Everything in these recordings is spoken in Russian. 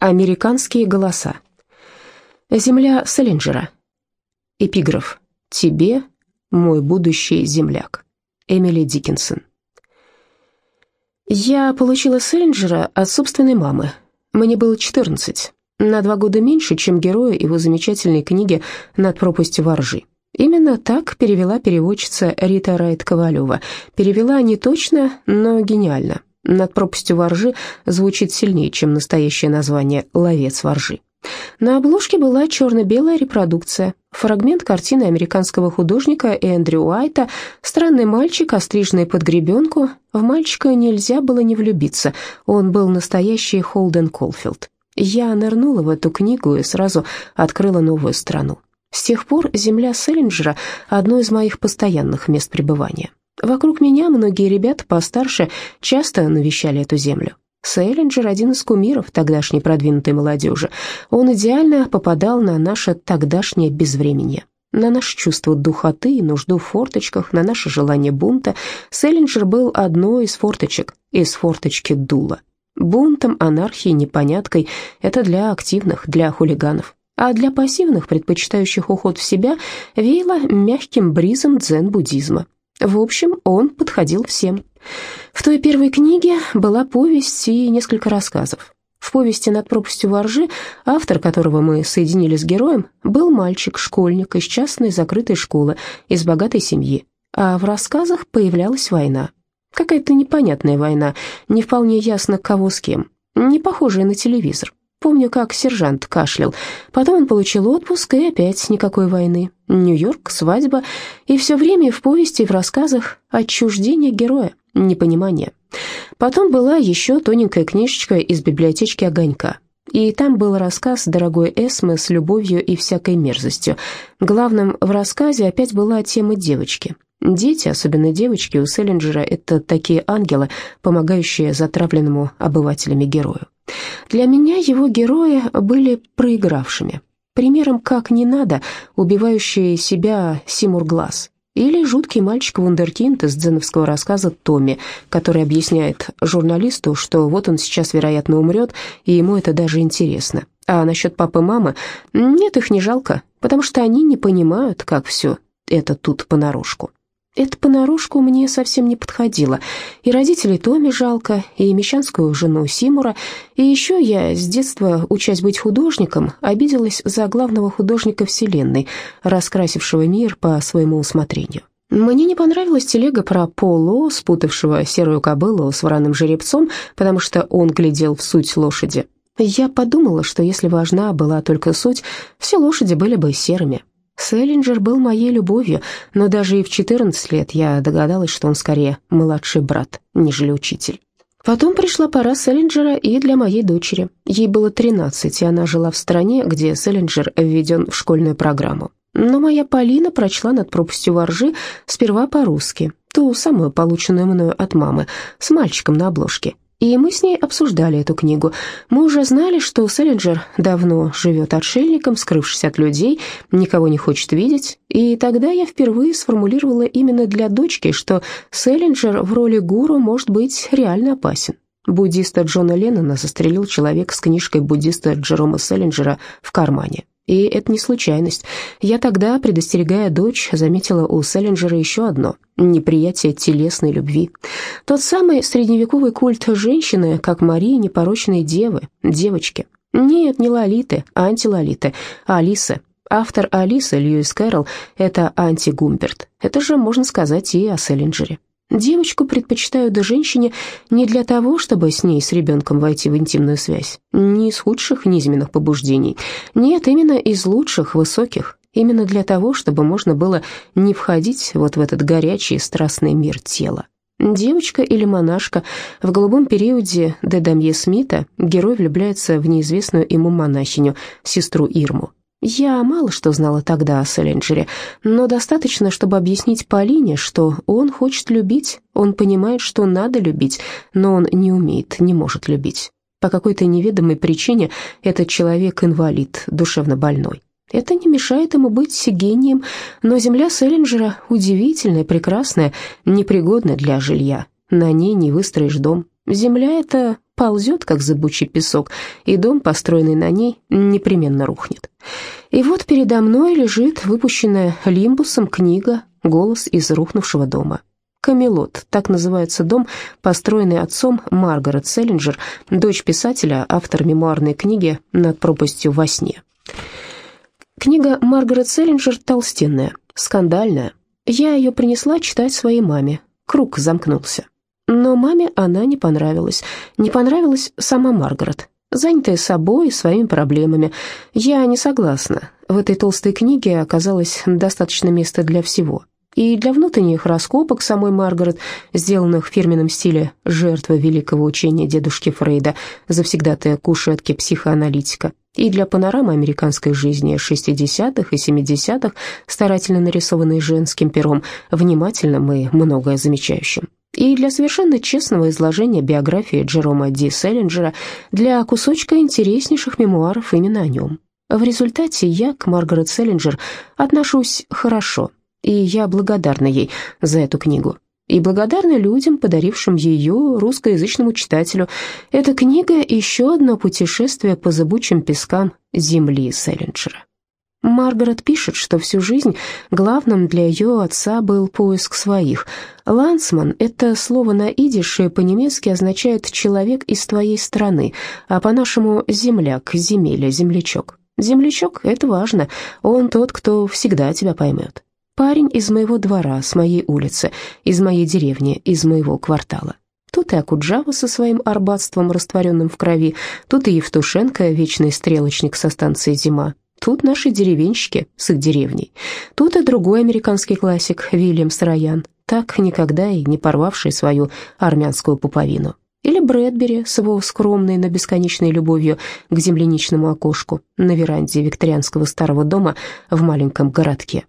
Американские голоса. Земля Селлинджера. Эпиграф. Тебе, мой будущий земляк. Эмили Диккенсон. Я получила Селлинджера от собственной мамы. Мне было 14, на два года меньше, чем герою его замечательной книги «Над пропастью воржи». Именно так перевела переводчица Рита Райт-Ковалева. Перевела не точно, но гениально. «Над пропастью воржи» звучит сильнее, чем настоящее название «Ловец воржи». На обложке была черно-белая репродукция, фрагмент картины американского художника Эндрю Уайта «Странный мальчик, остриженный под гребенку». В мальчика нельзя было не влюбиться, он был настоящий Холден Колфилд. Я нырнула в эту книгу и сразу открыла новую страну. С тех пор земля Селлинджера – одно из моих постоянных мест пребывания. Вокруг меня многие ребята постарше часто навещали эту землю. Селлинджер – один из кумиров тогдашней продвинутой молодежи. Он идеально попадал на наше тогдашнее безвременье, на наше чувство духоты и нужду в форточках, на наше желание бунта. Селлинджер был одной из форточек, из форточки дула. Бунтом, анархией, непоняткой – это для активных, для хулиганов. А для пассивных, предпочитающих уход в себя, веяло мягким бризом дзен-буддизма. В общем, он подходил всем. В той первой книге была повесть и несколько рассказов. В повести «Над пропастью воржи», автор которого мы соединили с героем, был мальчик, школьник из частной закрытой школы, из богатой семьи. А в рассказах появлялась война. Какая-то непонятная война, не вполне ясно, кого с кем, не похожая на телевизор. Помню, как сержант кашлял. Потом он получил отпуск, и опять никакой войны. Нью-Йорк, свадьба, и все время в повести и в рассказах отчуждение героя, непонимание. Потом была еще тоненькая книжечка из библиотечки «Огонька». И там был рассказ дорогой Эсмы с любовью и всякой мерзостью. Главным в рассказе опять была тема девочки. Дети, особенно девочки у Селлинджера, это такие ангелы, помогающие затравленному обывателями герою. Для меня его герои были проигравшими. Примером «как не надо» убивающий себя Симур Глаз. Или жуткий мальчик-вундеркинд из дзеновского рассказа «Томми», который объясняет журналисту, что вот он сейчас, вероятно, умрет, и ему это даже интересно. А насчет папы-мамы, нет, их не жалко, потому что они не понимают, как все это тут понарошку. Это понарошку мне совсем не подходило. И родителей Томи жалко, и мещанскую жену Симура. И еще я с детства, учась быть художником, обиделась за главного художника Вселенной, раскрасившего мир по своему усмотрению. Мне не понравилась телега про Поло, спутавшего серую кобылу с вороным жеребцом, потому что он глядел в суть лошади. Я подумала, что если важна была только суть, все лошади были бы серыми. Селлинджер был моей любовью, но даже и в 14 лет я догадалась, что он скорее младший брат, нежели учитель. Потом пришла пора Селлинджера и для моей дочери. Ей было 13, и она жила в стране, где Селлинджер введен в школьную программу. Но моя Полина прочла над пропастью воржи сперва по-русски, ту самую, полученную мною от мамы, с мальчиком на обложке, и мы с ней обсуждали эту книгу. Мы уже знали, что Селлинджер давно живет отшельником, скрывшись от людей, никого не хочет видеть. И тогда я впервые сформулировала именно для дочки, что Селлинджер в роли гуру может быть реально опасен. Буддиста Джона Леннона застрелил человек с книжкой буддиста Джерома Селлинджера в кармане. И это не случайность. Я тогда, предостерегая дочь, заметила у Селлинджера еще одно – неприятие телесной любви. Тот самый средневековый культ женщины, как Марии непорочной девы, девочки. Нет, не Лолиты, а антилолиты, а Алисы. Автор Алисы, Льюис Кэрролл, это антигумберт. Это же можно сказать и о Селлинджере. Девочку предпочитают женщине не для того, чтобы с ней, с ребенком, войти в интимную связь, не из худших низменных побуждений. Нет, именно из лучших, высоких, именно для того, чтобы можно было не входить вот в этот горячий страстный мир тела. Девочка или монашка в голубом периоде Дедамье Смита герой влюбляется в неизвестную ему монахиню, сестру Ирму. Я мало что знала тогда о Селлинджере, но достаточно, чтобы объяснить Полине, что он хочет любить, он понимает, что надо любить, но он не умеет, не может любить. По какой-то неведомой причине этот человек инвалид, душевно больной. Это не мешает ему быть гением, но земля Селлинджера удивительная, прекрасная, непригодная для жилья. На ней не выстроишь дом. Земля эта ползет, как зыбучий песок, и дом, построенный на ней, непременно рухнет. И вот передо мной лежит выпущенная лимбусом книга «Голос из рухнувшего дома». «Камелот» — так называется дом, построенный отцом Маргарет Селлинджер, дочь писателя, автор мемуарной книги «Над пропастью во сне». Книга Маргарет Селлинджер толстенная, скандальная. Я ее принесла читать своей маме. Круг замкнулся. Но маме она не понравилась. Не понравилась сама Маргарет, занятая собой и своими проблемами. Я не согласна. В этой толстой книге оказалось достаточно места для всего и для внутренних раскопок самой Маргарет, сделанных в фирменном стиле жертвы великого учения дедушки Фрейда, завсегдатая кушетки психоаналитика, и для панорамы американской жизни 60-х и 70-х, старательно нарисованной женским пером, внимательным и многое замечающим и для совершенно честного изложения биографии Джерома Ди Селлинджера, для кусочка интереснейших мемуаров именно о нем. В результате я к Маргарет Селлинджер отношусь хорошо, и я благодарна ей за эту книгу. И благодарна людям, подарившим ее русскоязычному читателю. Эта книга — еще одно путешествие по зыбучим пескам земли Селлинджера. Маргарет пишет, что всю жизнь главным для ее отца был поиск своих. «Лансман» — это слово на идише по-немецки означает «человек из твоей страны», а по-нашему «земляк», «земеля», «землячок». Землячок — это важно, он тот, кто всегда тебя поймет. Парень из моего двора, с моей улицы, из моей деревни, из моего квартала. Тут и Акуджава со своим арбатством, растворенным в крови, тут и Евтушенко, вечный стрелочник со станции «Зима», Тут наши деревенщики с их деревней. Тут и другой американский классик Вильям Сароян, так никогда и не порвавший свою армянскую пуповину. Или Брэдбери с его скромной, но бесконечной любовью к земляничному окошку на веранде викторианского старого дома в маленьком городке.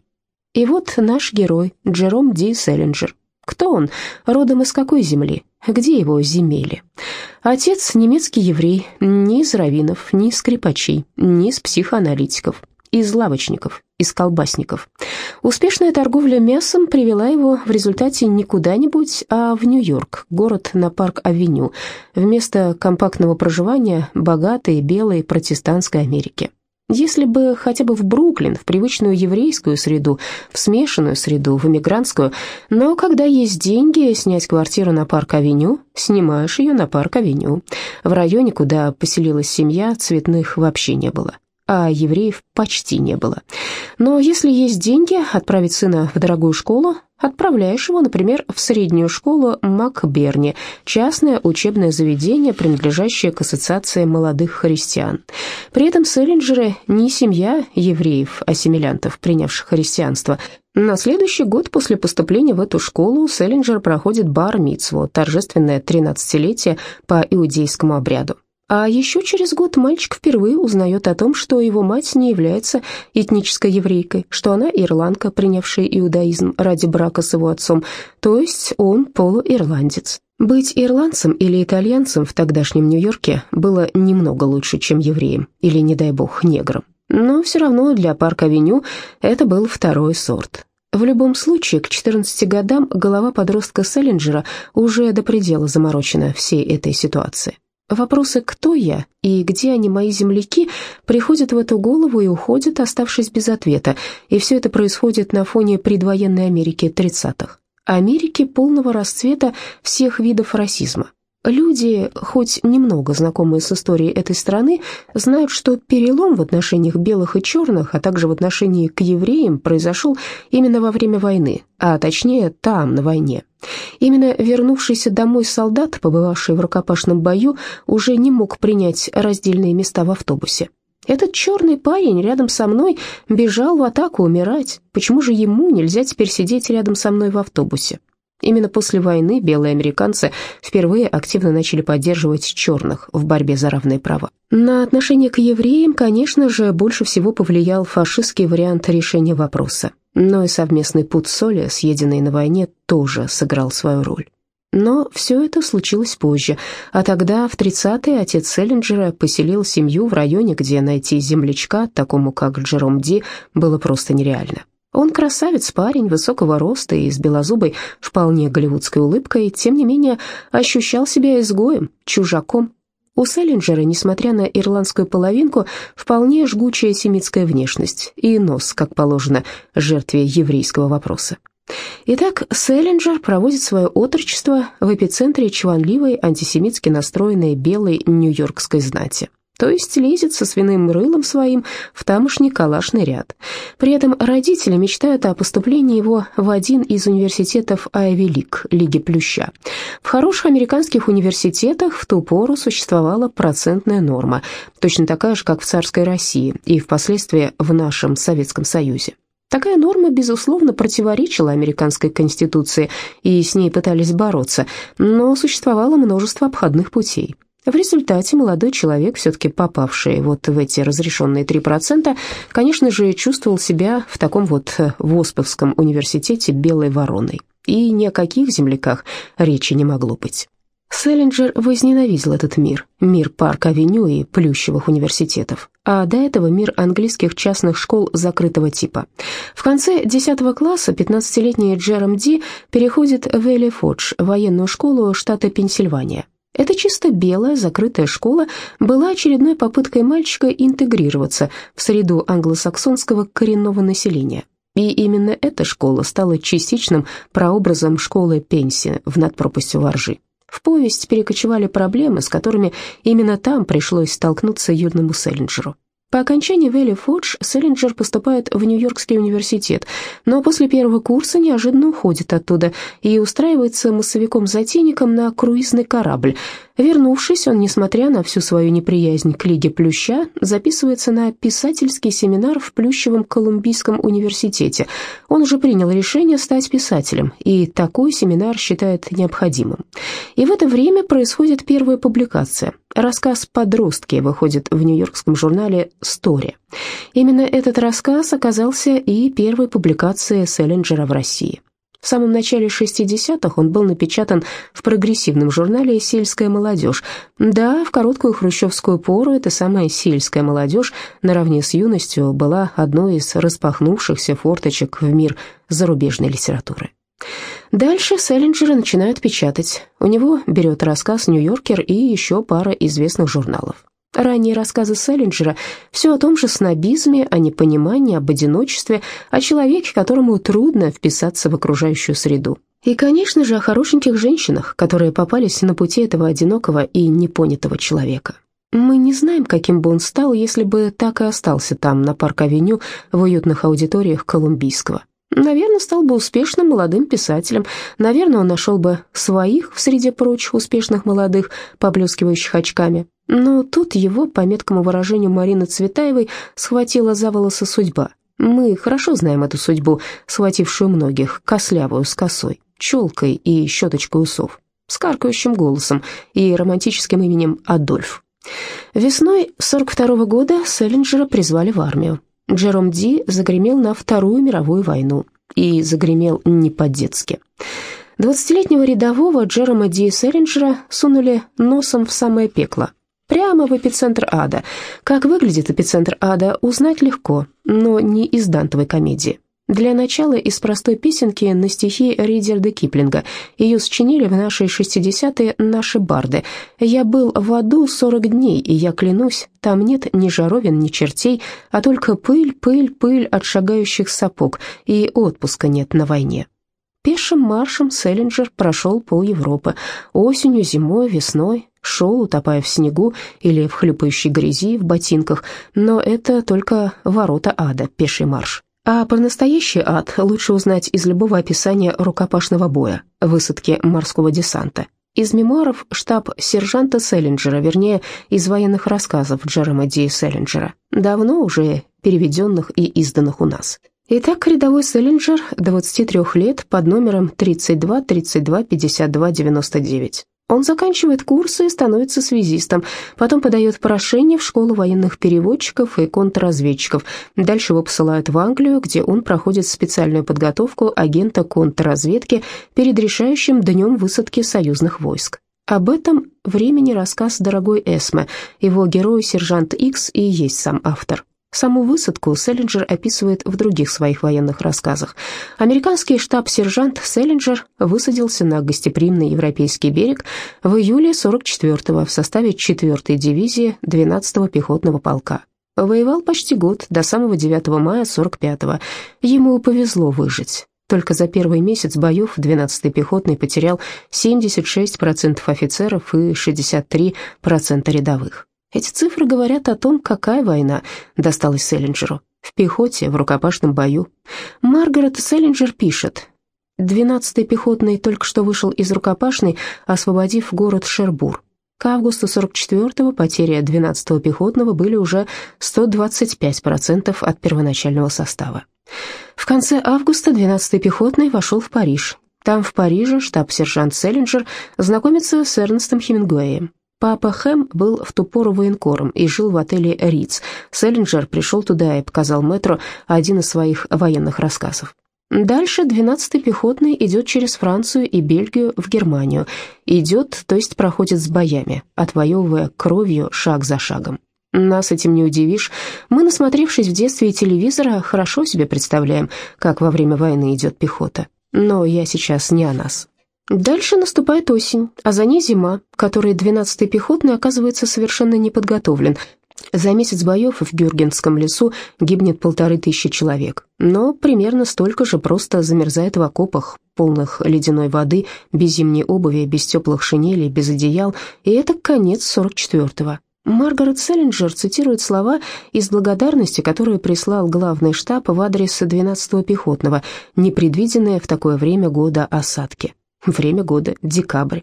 И вот наш герой Джером Ди Селлинджер. Кто он? Родом из какой земли? Где его земели? Отец немецкий еврей, ни из раввинов, ни из скрипачей, ни из психоаналитиков, из лавочников, из колбасников. Успешная торговля мясом привела его в результате не куда-нибудь, а в Нью-Йорк, город на Парк-авеню, вместо компактного проживания богатой белой протестантской Америки. Если бы хотя бы в Бруклин, в привычную еврейскую среду, в смешанную среду, в эмигрантскую, но когда есть деньги снять квартиру на Парк-авеню, снимаешь ее на Парк-авеню. В районе, куда поселилась семья, цветных вообще не было а евреев почти не было. Но если есть деньги отправить сына в дорогую школу, отправляешь его, например, в среднюю школу Макберни, частное учебное заведение, принадлежащее к ассоциации молодых христиан. При этом Селлинджеры не семья евреев-ассимилянтов, принявших христианство. На следующий год после поступления в эту школу Селлинджер проходит бар-мицву, торжественное тринадцатилетие по иудейскому обряду. А еще через год мальчик впервые узнает о том, что его мать не является этнической еврейкой, что она ирландка, принявшая иудаизм ради брака с его отцом, то есть он полуирландец. Быть ирландцем или итальянцем в тогдашнем Нью-Йорке было немного лучше, чем евреем или, не дай бог, негром. Но все равно для Парк-авеню это был второй сорт. В любом случае, к 14 годам голова подростка Селлинджера уже до предела заморочена всей этой ситуацией. Вопросы «кто я?» и «где они, мои земляки?» приходят в эту голову и уходят, оставшись без ответа, и все это происходит на фоне предвоенной Америки 30-х. Америки полного расцвета всех видов расизма. Люди, хоть немного знакомые с историей этой страны, знают, что перелом в отношениях белых и черных, а также в отношении к евреям произошел именно во время войны, а точнее там, на войне. Именно вернувшийся домой солдат, побывавший в рукопашном бою, уже не мог принять раздельные места в автобусе. Этот черный парень рядом со мной бежал в атаку умирать. Почему же ему нельзя теперь сидеть рядом со мной в автобусе? Именно после войны белые американцы впервые активно начали поддерживать черных в борьбе за равные права. На отношение к евреям, конечно же, больше всего повлиял фашистский вариант решения вопроса. Но и совместный путь соли, съеденный на войне, тоже сыграл свою роль. Но все это случилось позже, а тогда, в 30-е, отец Селлинджера поселил семью в районе, где найти землячка, такому как Джером Ди, было просто нереально. Он красавец, парень высокого роста и с белозубой, вполне голливудской улыбкой, тем не менее ощущал себя изгоем, чужаком, У Селлинджера, несмотря на ирландскую половинку, вполне жгучая семитская внешность и нос, как положено, жертве еврейского вопроса. Итак, Селлинджер проводит свое отрочество в эпицентре чванливой антисемитски настроенной белой нью-йоркской знати то есть лезет со свиным рылом своим в тамошний калашный ряд. При этом родители мечтают о поступлении его в один из университетов Айви Лиг, Лиги Плюща. В хороших американских университетах в ту пору существовала процентная норма, точно такая же, как в царской России и впоследствии в нашем Советском Союзе. Такая норма, безусловно, противоречила американской конституции, и с ней пытались бороться, но существовало множество обходных путей. В результате молодой человек, все-таки попавший вот в эти разрешенные 3%, конечно же, чувствовал себя в таком вот Восповском университете белой вороной. И ни о каких земляках речи не могло быть. Селлинджер возненавидел этот мир, мир парк-авеню и плющевых университетов, а до этого мир английских частных школ закрытого типа. В конце 10 класса 15-летний Джером Ди переходит в Элли Фодж, военную школу штата Пенсильвания. Эта чисто белая закрытая школа была очередной попыткой мальчика интегрироваться в среду англосаксонского коренного населения. И именно эта школа стала частичным прообразом школы Пенси в надпропастью воржи. В повесть перекочевали проблемы, с которыми именно там пришлось столкнуться юному Селлинджеру. По окончании Вэлли Фодж Селлинджер поступает в Нью-Йоркский университет, но после первого курса неожиданно уходит оттуда и устраивается массовиком-затейником на круизный корабль. Вернувшись, он, несмотря на всю свою неприязнь к Лиге Плюща, записывается на писательский семинар в Плющевом Колумбийском университете. Он уже принял решение стать писателем, и такой семинар считает необходимым. И в это время происходит первая публикация. Рассказ «Подростки» выходит в нью-йоркском журнале «Стори». Именно этот рассказ оказался и первой публикацией Селлинджера в России. В самом начале 60-х он был напечатан в прогрессивном журнале «Сельская молодежь». Да, в короткую хрущевскую пору эта самая сельская молодежь наравне с юностью была одной из распахнувшихся форточек в мир зарубежной литературы. Дальше Селлинджера начинают печатать. У него берет рассказ «Нью-Йоркер» и еще пара известных журналов. Ранние рассказы Селлинджера все о том же снобизме, о непонимании, об одиночестве, о человеке, которому трудно вписаться в окружающую среду. И, конечно же, о хорошеньких женщинах, которые попались на пути этого одинокого и непонятого человека. Мы не знаем, каким бы он стал, если бы так и остался там, на Парк-авеню, в уютных аудиториях Колумбийского. Наверное, стал бы успешным молодым писателем. Наверное, он нашел бы своих в среде прочих успешных молодых, поблескивающих очками. Но тут его, по меткому выражению Марины Цветаевой, схватила за волосы судьба. Мы хорошо знаем эту судьбу, схватившую многих, кослявую, с косой, челкой и щеточкой усов, с каркающим голосом и романтическим именем Адольф. Весной 42 -го года Селлинджера призвали в армию. Джером Ди загремел на Вторую мировую войну и загремел не по-детски. Двадцатилетнего рядового Джерома Ди Селлинджера сунули носом в самое пекло, прямо в эпицентр ада. Как выглядит эпицентр ада, узнать легко, но не из дантовой комедии. Для начала из простой песенки на стихи Ридерда Киплинга. Ее сочинили в наши 60-е наши барды. «Я был в аду 40 дней, и я клянусь, там нет ни жаровин, ни чертей, а только пыль, пыль, пыль от шагающих сапог, и отпуска нет на войне». Пешим маршем Селлинджер прошел пол Европы. Осенью, зимой, весной, шел, утопая в снегу или в хлюпающей грязи в ботинках, но это только ворота ада, пеший марш. А про настоящий ад лучше узнать из любого описания рукопашного боя, высадки морского десанта. Из мемуаров штаб сержанта Селлинджера, вернее, из военных рассказов Джерома Ди Селлинджера, давно уже переведенных и изданных у нас. Итак, рядовой Селлинджер, 23 лет, под номером 32 32 52 99. Он заканчивает курсы и становится связистом, потом подает прошение в школу военных переводчиков и контрразведчиков. Дальше его посылают в Англию, где он проходит специальную подготовку агента контрразведки перед решающим днем высадки союзных войск. Об этом времени рассказ «Дорогой Эсме», его герой сержант Икс и есть сам автор. Саму высадку Селлинджер описывает в других своих военных рассказах. Американский штаб-сержант Селлинджер высадился на гостеприимный европейский берег в июле 44-го в составе 4-й дивизии 12-го пехотного полка. Воевал почти год, до самого 9 мая 45-го. Ему повезло выжить. Только за первый месяц боев 12-й пехотный потерял 76% офицеров и 63% рядовых. Эти цифры говорят о том, какая война досталась Селлинджеру. В пехоте, в рукопашном бою. Маргарет Селлинджер пишет, «12-й пехотный только что вышел из рукопашной, освободив город Шербур. К августу 44-го потери 12-го пехотного были уже 125% от первоначального состава. В конце августа 12-й пехотный вошел в Париж. Там, в Париже, штаб-сержант Селлинджер знакомится с Эрнестом Хемингуэем. Папа Хэм был в ту пору военкором и жил в отеле «Риц». Селлинджер пришел туда и показал мэтру один из своих военных рассказов. Дальше 12-й пехотный идет через Францию и Бельгию в Германию. Идет, то есть проходит с боями, отвоевывая кровью шаг за шагом. Нас этим не удивишь. Мы, насмотревшись в детстве телевизора, хорошо себе представляем, как во время войны идет пехота. Но я сейчас не о нас. Дальше наступает осень, а за ней зима, которой 12-й пехотный оказывается совершенно не подготовлен. За месяц боев в Бюргенском лесу гибнет полторы тысячи человек, но примерно столько же просто замерзает в окопах, полных ледяной воды, без зимней обуви, без теплых шинелей, без одеял, и это конец 44-го. Маргарет Селлинджер цитирует слова из благодарности, которые прислал главный штаб в адрес 12-го пехотного, непредвиденные в такое время года осадки. Время года – декабрь.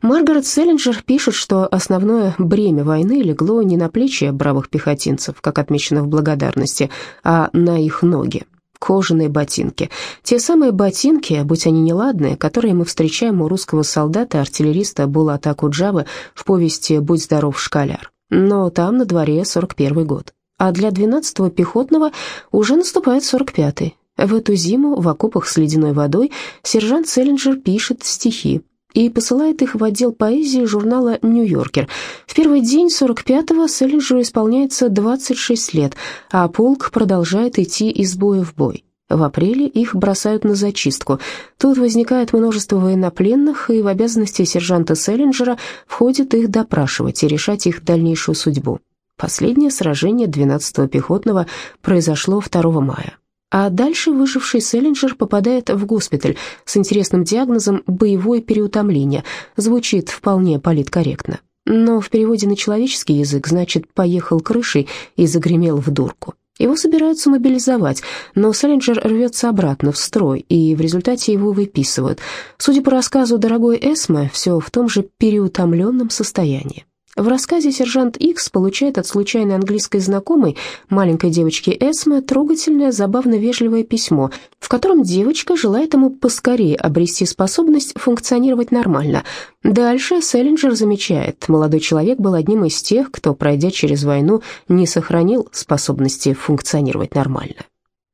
Маргарет Селлинджер пишет, что основное бремя войны легло не на плечи бравых пехотинцев, как отмечено в благодарности, а на их ноги. Кожаные ботинки. Те самые ботинки, будь они неладные, которые мы встречаем у русского солдата-артиллериста Булата Куджавы в повести «Будь здоров, школяр». Но там на дворе 41 год. А для 12-го пехотного уже наступает 45-й. В эту зиму в окопах с ледяной водой сержант Селлинджер пишет стихи и посылает их в отдел поэзии журнала «Нью-Йоркер». В первый день 45-го Селлинджеру исполняется 26 лет, а полк продолжает идти из боя в бой. В апреле их бросают на зачистку. Тут возникает множество военнопленных, и в обязанности сержанта Селлинджера входит их допрашивать и решать их дальнейшую судьбу. Последнее сражение 12-го пехотного произошло 2 мая. А дальше выживший Селлинджер попадает в госпиталь с интересным диагнозом «боевое переутомление». Звучит вполне политкорректно. Но в переводе на человеческий язык значит «поехал крышей и загремел в дурку». Его собираются мобилизовать, но Селлинджер рвется обратно в строй, и в результате его выписывают. Судя по рассказу дорогой Эсме, все в том же переутомленном состоянии. В рассказе сержант Икс получает от случайной английской знакомой, маленькой девочки Эсме, трогательное, забавно вежливое письмо, в котором девочка желает ему поскорее обрести способность функционировать нормально. Дальше Селлинджер замечает, молодой человек был одним из тех, кто, пройдя через войну, не сохранил способности функционировать нормально.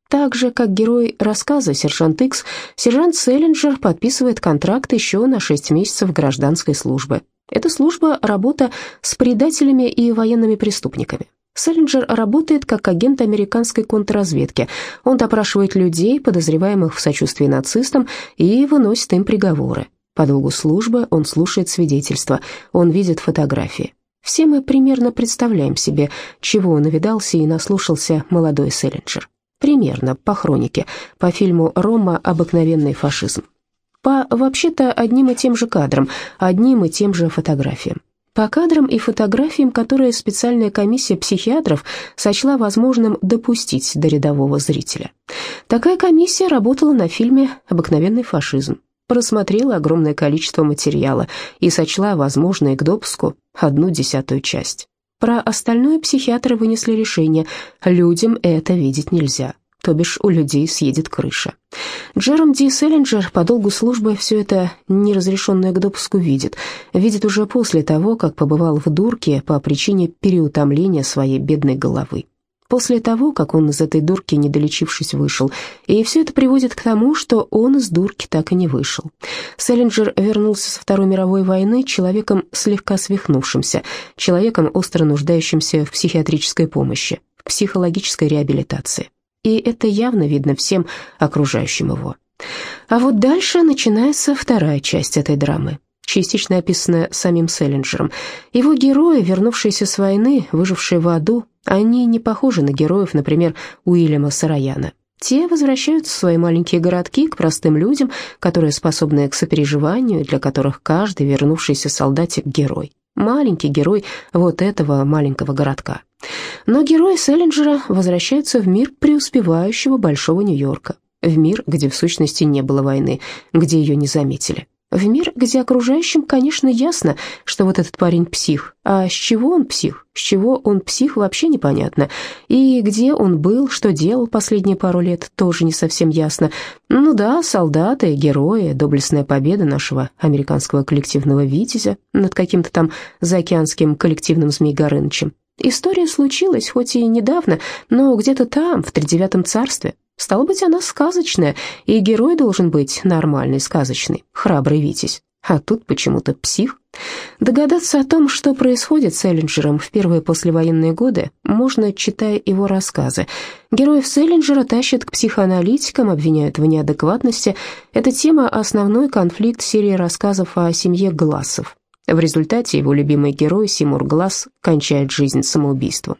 Так же, как герой рассказа «Сержант Икс», сержант Селлинджер подписывает контракт еще на 6 месяцев гражданской службы. Эта служба – работа с предателями и военными преступниками. Селлинджер работает как агент американской контрразведки. Он допрашивает людей, подозреваемых в сочувствии нацистам, и выносит им приговоры. По долгу службы он слушает свидетельства, он видит фотографии. Все мы примерно представляем себе, чего навидался и наслушался молодой Селлинджер. Примерно, по хронике, по фильму «Рома. Обыкновенный фашизм» по вообще-то одним и тем же кадрам, одним и тем же фотографиям. По кадрам и фотографиям, которые специальная комиссия психиатров сочла возможным допустить до рядового зрителя. Такая комиссия работала на фильме «Обыкновенный фашизм», просмотрела огромное количество материала и сочла возможной к допуску одну десятую часть. Про остальное психиатры вынесли решение – людям это видеть нельзя то бишь у людей съедет крыша. Джером Ди Селлинджер по долгу службы все это неразрешенное к допуску видит. Видит уже после того, как побывал в дурке по причине переутомления своей бедной головы. После того, как он из этой дурки, не долечившись, вышел. И все это приводит к тому, что он из дурки так и не вышел. Селлинджер вернулся со Второй мировой войны человеком слегка свихнувшимся, человеком, остро нуждающимся в психиатрической помощи психологической реабилитации. И это явно видно всем окружающим его. А вот дальше начинается вторая часть этой драмы, частично описанная самим Селлинджером. Его герои, вернувшиеся с войны, выжившие в аду, они не похожи на героев, например, Уильяма Сараяна. Те возвращаются в свои маленькие городки к простым людям, которые способны к сопереживанию, для которых каждый вернувшийся солдатик – герой. Маленький герой вот этого маленького городка. Но герои Селлинджера возвращаются в мир преуспевающего Большого Нью-Йорка, в мир, где в сущности не было войны, где ее не заметили. В мир, где окружающим, конечно, ясно, что вот этот парень псих. А с чего он псих? С чего он псих, вообще непонятно. И где он был, что делал последние пару лет, тоже не совсем ясно. Ну да, солдаты, герои, доблестная победа нашего американского коллективного «Витязя» над каким-то там заокеанским коллективным Змей Горынычем. История случилась, хоть и недавно, но где-то там, в тридевятом царстве. Стало быть, она сказочная, и герой должен быть нормальный, сказочный, храбрый Витязь. А тут почему-то псих. Догадаться о том, что происходит с Эллинджером в первые послевоенные годы, можно, читая его рассказы. Героев Селлинджера тащат к психоаналитикам, обвиняют в неадекватности. Эта тема – основной конфликт серии рассказов о семье Глассов. В результате его любимый герой Симур Глаз кончает жизнь самоубийством.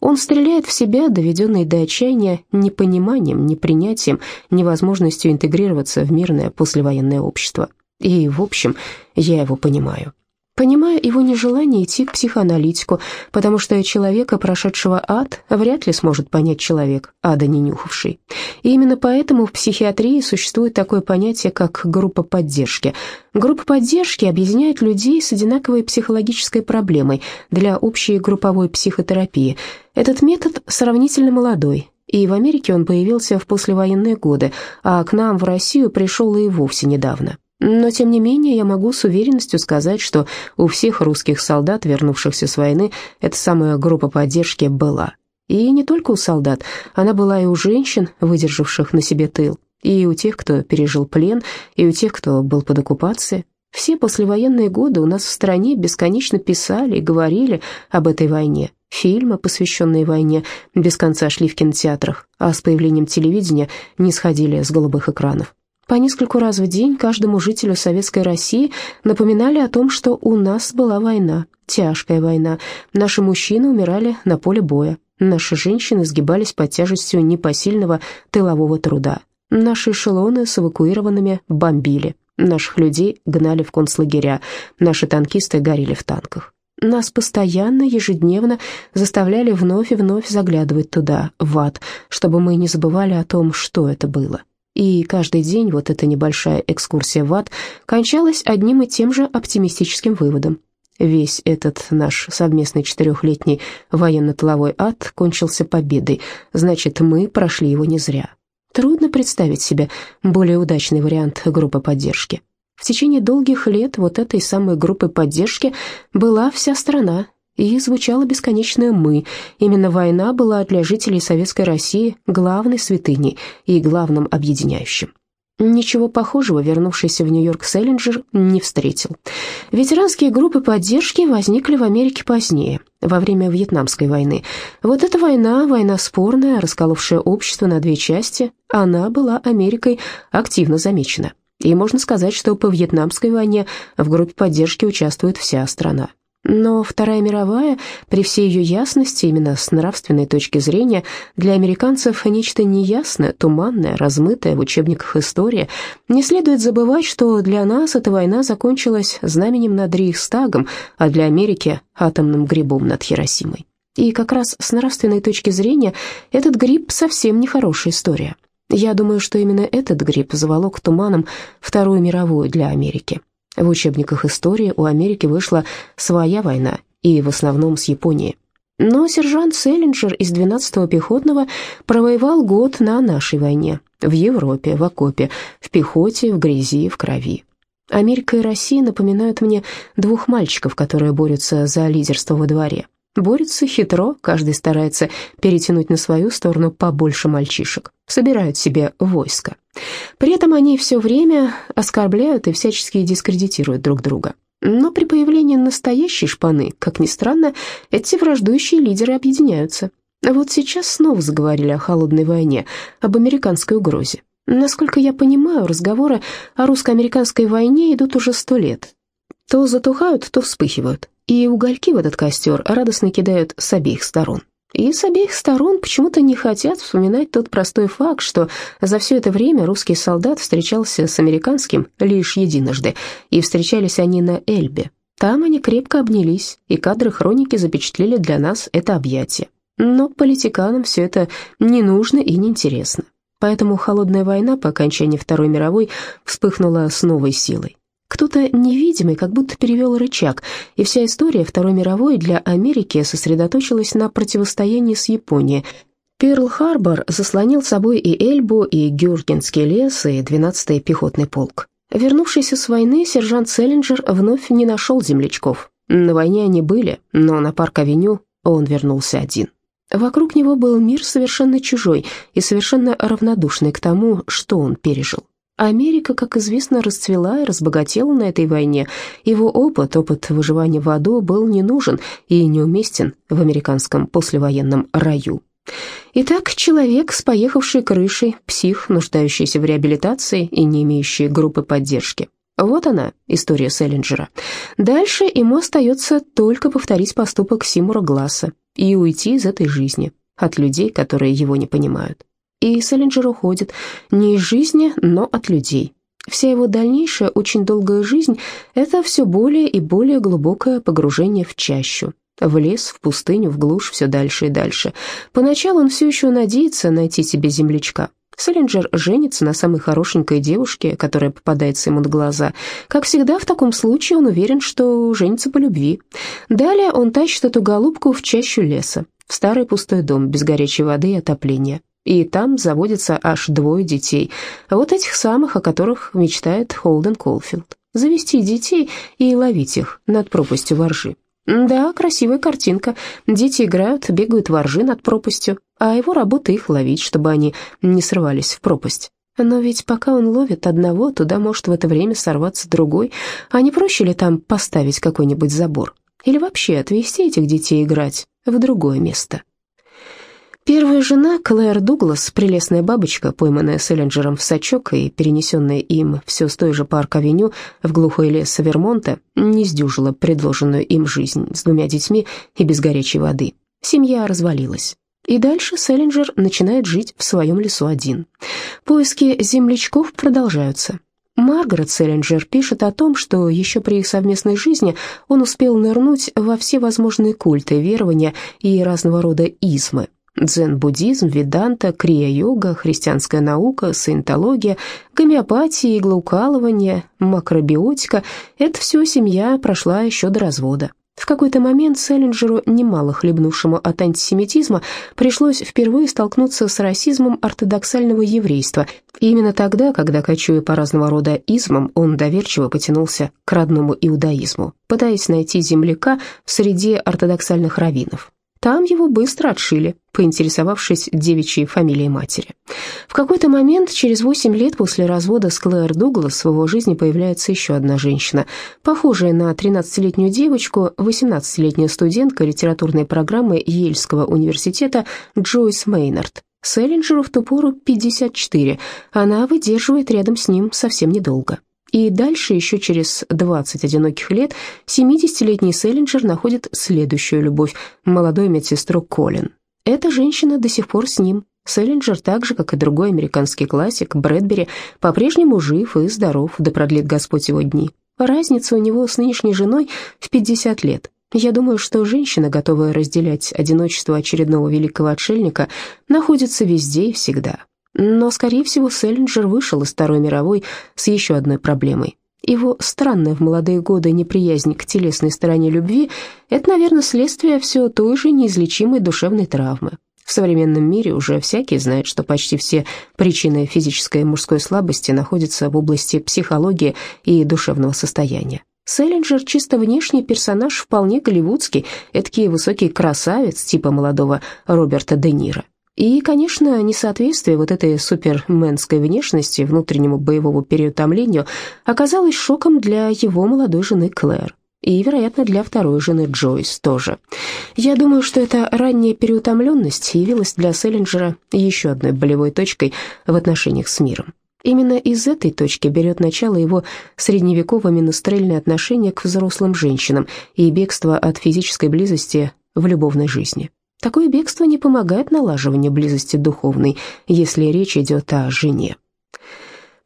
Он стреляет в себя, доведенный до отчаяния непониманием, непринятием, невозможностью интегрироваться в мирное послевоенное общество. И, в общем, я его понимаю. Понимаю его нежелание идти к психоаналитику, потому что человека, прошедшего ад, вряд ли сможет понять человек, ада не нюхавший. И именно поэтому в психиатрии существует такое понятие, как группа поддержки. Группа поддержки объединяет людей с одинаковой психологической проблемой для общей групповой психотерапии. Этот метод сравнительно молодой, и в Америке он появился в послевоенные годы, а к нам в Россию пришел и вовсе недавно. Но, тем не менее, я могу с уверенностью сказать, что у всех русских солдат, вернувшихся с войны, эта самая группа поддержки была. И не только у солдат, она была и у женщин, выдержавших на себе тыл, и у тех, кто пережил плен, и у тех, кто был под оккупацией. Все послевоенные годы у нас в стране бесконечно писали и говорили об этой войне. Фильмы, посвященные войне, без конца шли в кинотеатрах, а с появлением телевидения не сходили с голубых экранов. По нескольку раз в день каждому жителю Советской России напоминали о том, что у нас была война, тяжкая война. Наши мужчины умирали на поле боя, наши женщины сгибались под тяжестью непосильного тылового труда. Наши эшелоны с эвакуированными бомбили, наших людей гнали в концлагеря, наши танкисты горели в танках. Нас постоянно, ежедневно заставляли вновь и вновь заглядывать туда, в ад, чтобы мы не забывали о том, что это было. И каждый день вот эта небольшая экскурсия в ад кончалась одним и тем же оптимистическим выводом. Весь этот наш совместный четырехлетний военно-тыловой ад кончился победой, значит, мы прошли его не зря. Трудно представить себе более удачный вариант группы поддержки. В течение долгих лет вот этой самой группы поддержки была вся страна, и звучало бесконечное «мы». Именно война была для жителей Советской России главной святыней и главным объединяющим. Ничего похожего вернувшийся в Нью-Йорк Селлинджер не встретил. Ветеранские группы поддержки возникли в Америке позднее, во время Вьетнамской войны. Вот эта война, война спорная, расколовшая общество на две части, она была Америкой активно замечена. И можно сказать, что по Вьетнамской войне в группе поддержки участвует вся страна. Но Вторая мировая, при всей ее ясности, именно с нравственной точки зрения, для американцев нечто неясное, туманное, размытое в учебниках истории. Не следует забывать, что для нас эта война закончилась знаменем над Рейхстагом, а для Америки – атомным грибом над Хиросимой. И как раз с нравственной точки зрения этот гриб совсем не хорошая история. Я думаю, что именно этот гриб заволок туманом Вторую мировую для Америки. В учебниках истории у Америки вышла своя война, и в основном с Японией. Но сержант Селлинджер из 12-го пехотного провоевал год на нашей войне, в Европе, в окопе, в пехоте, в грязи, в крови. Америка и Россия напоминают мне двух мальчиков, которые борются за лидерство во дворе. Борются хитро, каждый старается перетянуть на свою сторону побольше мальчишек, собирают себе войско. При этом они все время оскорбляют и всячески дискредитируют друг друга. Но при появлении настоящей шпаны, как ни странно, эти враждующие лидеры объединяются. Вот сейчас снова заговорили о холодной войне, об американской угрозе. Насколько я понимаю, разговоры о русско-американской войне идут уже сто лет. То затухают, то вспыхивают, и угольки в этот костер радостно кидают с обеих сторон. И с обеих сторон почему-то не хотят вспоминать тот простой факт, что за все это время русский солдат встречался с американским лишь единожды, и встречались они на Эльбе. Там они крепко обнялись, и кадры хроники запечатлели для нас это объятие. Но политиканам все это не нужно и не интересно. Поэтому холодная война по окончании Второй мировой вспыхнула с новой силой. Кто-то невидимый как будто перевел рычаг, и вся история Второй мировой для Америки сосредоточилась на противостоянии с Японией. Перл-Харбор заслонил собой и Эльбу, и Гюргенский лес, и 12-й пехотный полк. Вернувшийся с войны, сержант Селлинджер вновь не нашел землячков. На войне они были, но на парк-авеню он вернулся один. Вокруг него был мир совершенно чужой и совершенно равнодушный к тому, что он пережил. Америка, как известно, расцвела и разбогатела на этой войне. Его опыт, опыт выживания в аду, был не нужен и неуместен в американском послевоенном раю. Итак, человек с поехавшей крышей, псих, нуждающийся в реабилитации и не имеющий группы поддержки. Вот она, история Селлинджера. Дальше ему остается только повторить поступок Симура Гласса и уйти из этой жизни, от людей, которые его не понимают. И Селлинджер уходит не из жизни, но от людей. Вся его дальнейшая, очень долгая жизнь – это все более и более глубокое погружение в чащу, в лес, в пустыню, в глушь, все дальше и дальше. Поначалу он все еще надеется найти себе землячка. Селлинджер женится на самой хорошенькой девушке, которая попадается ему на глаза. Как всегда, в таком случае он уверен, что женится по любви. Далее он тащит эту голубку в чащу леса, в старый пустой дом без горячей воды и отопления и там заводится аж двое детей, вот этих самых, о которых мечтает Холден Колфилд. Завести детей и ловить их над пропастью воржи. Да, красивая картинка. Дети играют, бегают воржи над пропастью, а его работа их ловить, чтобы они не срывались в пропасть. Но ведь пока он ловит одного, туда может в это время сорваться другой. А не проще ли там поставить какой-нибудь забор? Или вообще отвезти этих детей играть в другое место? Первая жена, Клэр Дуглас, прелестная бабочка, пойманная Селлинджером в сачок и перенесенная им все с той же парк-авеню в глухой лес Вермонта, не сдюжила предложенную им жизнь с двумя детьми и без горячей воды. Семья развалилась. И дальше Селлинджер начинает жить в своем лесу один. Поиски землячков продолжаются. Маргарет Селлинджер пишет о том, что еще при их совместной жизни он успел нырнуть во все возможные культы, верования и разного рода измы, Дзен-буддизм, веданта, крия-йога, христианская наука, саентология, гомеопатия, иглоукалывание, макробиотика – это все семья прошла еще до развода. В какой-то момент Селлинджеру, немало хлебнувшему от антисемитизма, пришлось впервые столкнуться с расизмом ортодоксального еврейства. И именно тогда, когда, кочуя по разного рода измам, он доверчиво потянулся к родному иудаизму, пытаясь найти земляка в среде ортодоксальных раввинов. Там его быстро отшили, поинтересовавшись девичьей фамилией матери. В какой-то момент, через 8 лет после развода с Клэр Дуглас, в его жизни появляется еще одна женщина, похожая на 13-летнюю девочку, 18-летняя студентка литературной программы Ельского университета Джойс Мейнард. Селлинджеру в ту пору 54, она выдерживает рядом с ним совсем недолго. И дальше, еще через 20 одиноких лет, 70-летний Селлинджер находит следующую любовь – молодую медсестру Колин. Эта женщина до сих пор с ним. Селлинджер, так же, как и другой американский классик Брэдбери, по-прежнему жив и здоров, да продлит Господь его дни. Разница у него с нынешней женой в 50 лет. Я думаю, что женщина, готовая разделять одиночество очередного великого отшельника, находится везде и всегда. Но, скорее всего, Селлинджер вышел из Второй мировой с еще одной проблемой. Его странная в молодые годы неприязнь к телесной стороне любви – это, наверное, следствие все той же неизлечимой душевной травмы. В современном мире уже всякий знает, что почти все причины физической и мужской слабости находятся в области психологии и душевного состояния. Селлинджер чисто внешний персонаж вполне голливудский, эдакий высокий красавец типа молодого Роберта Де Ниро. И, конечно, несоответствие вот этой суперменской внешности внутреннему боевому переутомлению оказалось шоком для его молодой жены Клэр. И, вероятно, для второй жены Джойс тоже. Я думаю, что эта ранняя переутомленность явилась для Селлинджера еще одной болевой точкой в отношениях с миром. Именно из этой точки берет начало его средневеково-менестрельное отношение к взрослым женщинам и бегство от физической близости в любовной жизни. Такое бегство не помогает налаживанию близости духовной, если речь идет о жене.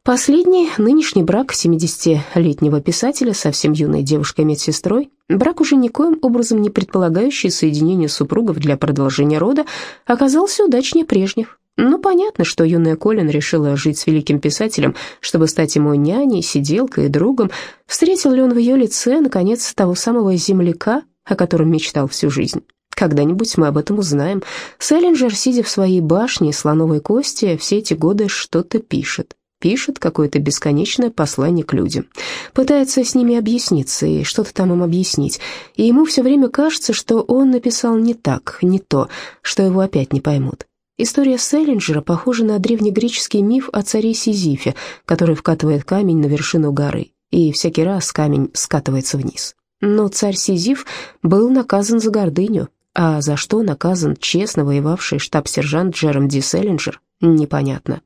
Последний, нынешний брак 70-летнего писателя, совсем юной девушкой-медсестрой, брак уже никоим образом не предполагающий соединение супругов для продолжения рода, оказался удачнее прежних. Ну, понятно, что юная Колин решила жить с великим писателем, чтобы стать ему няней, сиделкой и другом. Встретил ли он в ее лице, наконец, того самого земляка, о котором мечтал всю жизнь? Когда-нибудь мы об этом узнаем. Селлинджер, сидя в своей башне из слоновой кости, все эти годы что-то пишет пишет какое-то бесконечное послание к людям, пытается с ними объясниться и что-то там им объяснить, и ему все время кажется, что он написал не так, не то, что его опять не поймут. История Селлинджера похожа на древнегреческий миф о царе Сизифе, который вкатывает камень на вершину горы, и всякий раз камень скатывается вниз. Но царь Сизиф был наказан за гордыню, а за что наказан честно воевавший штаб-сержант Джером Ди Селлинджер, непонятно.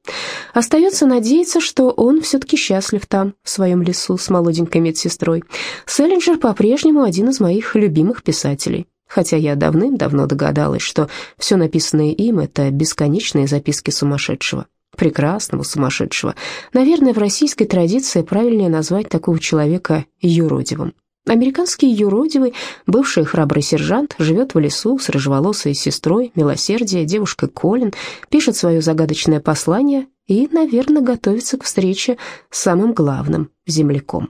Остается надеяться, что он все-таки счастлив там, в своем лесу с молоденькой медсестрой. Селлинджер по-прежнему один из моих любимых писателей. Хотя я давным-давно догадалась, что все написанное им — это бесконечные записки сумасшедшего. Прекрасного сумасшедшего. Наверное, в российской традиции правильнее назвать такого человека юродивым. Американский юродивый, бывший храбрый сержант, живет в лесу с рыжеволосой сестрой, милосердие, девушкой Колин, пишет свое загадочное послание и, наверное, готовится к встрече с самым главным земляком.